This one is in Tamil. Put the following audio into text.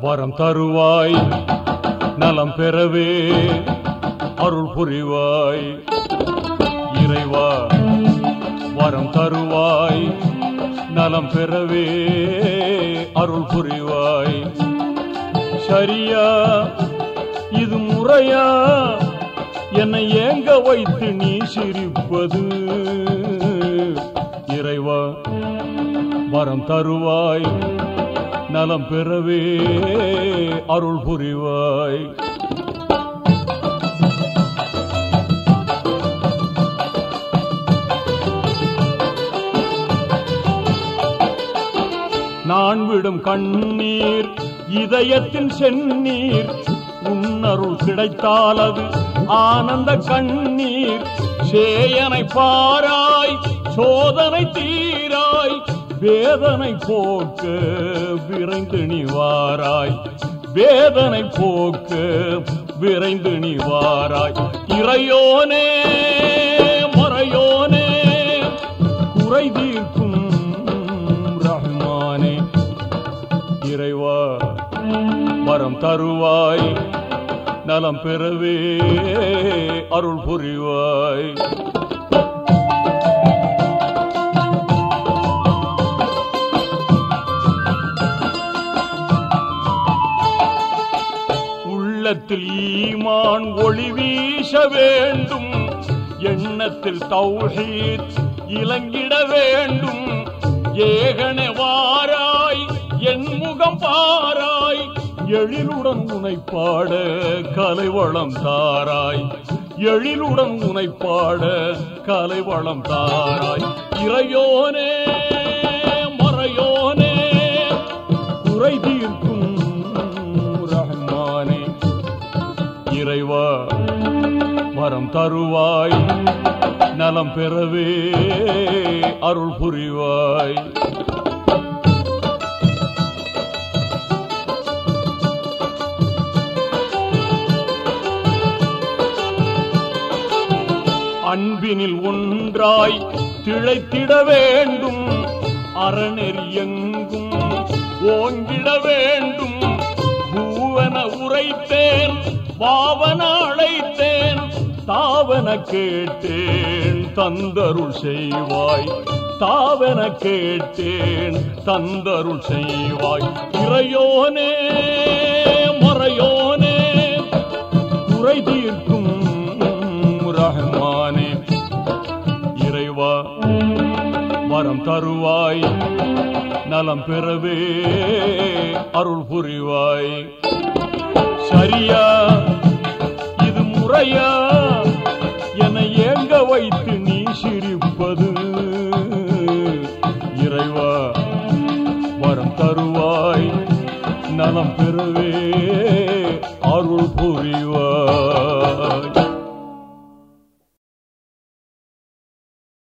வரம் தருவாய் நலம் பெறவே அருள் புரிவாய். இறைவா வரம் தருவாய் நலம் பெறவே அருள் புரிவாய். சரியா இது முறையா? என்னை ஏங்க வைத்து நீ சிரிப்பது? இறைவா வரம் தருவாய் நலம் பெறவே அருள் புரிவாய். நான் விடும் கண்ணீர் இதயத்தின் செந்நீர் உன்னருள் கிடைத்தால் அது ஆனந்த கண்ணீர். சேயனை பாராய் சோதனை தீராய் வேதனை போக்க விரைந்து நிவாராய். வேதனை போக்க விரைந்து நிவாராய். இறையோனே மறையோனே குறை தீர்க்கும் ரஹ்மானே இறைவா மரம் தருவாய். நலம் பெறவே அருள் புரிவாய். உள்ளத்தில் ஈமான் ஒளி வீச வேண்டும். எண்ணத்தில் தௌஹீத் இலங்கிட வேண்டும். ஏகனே வாராய் என் முகம் பாராய் எழிலுடன் உனை கலைவளம் தாராய். எழிலுடன் உனை கலைவளம் தாராய். இறையோனே இறைவா வரம் தருவாய் நலம் பெறவே அருள் புரிவாய். அன்பினில் ஒன்றாய் திளைத்திட வேண்டும் அறநெறி எங்கும் ஓங்கிட வேண்டும் பூவன உரைத்தேன் பாவன அழைத்தேன் தாவன கேட்டேன் தந்தருள் செய்வாய். தாவன கேட்டேன் தந்தருள் செய்வாய். இறையோனே மறையோனே குறை தீர்க்கும் ரஹ்மானே இறைவா வரம் தருவாய் நலம் பெறவே அருள் புரிவாய். சரியா? இது முறையா? என்னை ஏங்க வைத்து நீ சிரிப்பது? இறைவா வரம் தருவாய் நலம் பெறுவே அருள் புரிவாய்.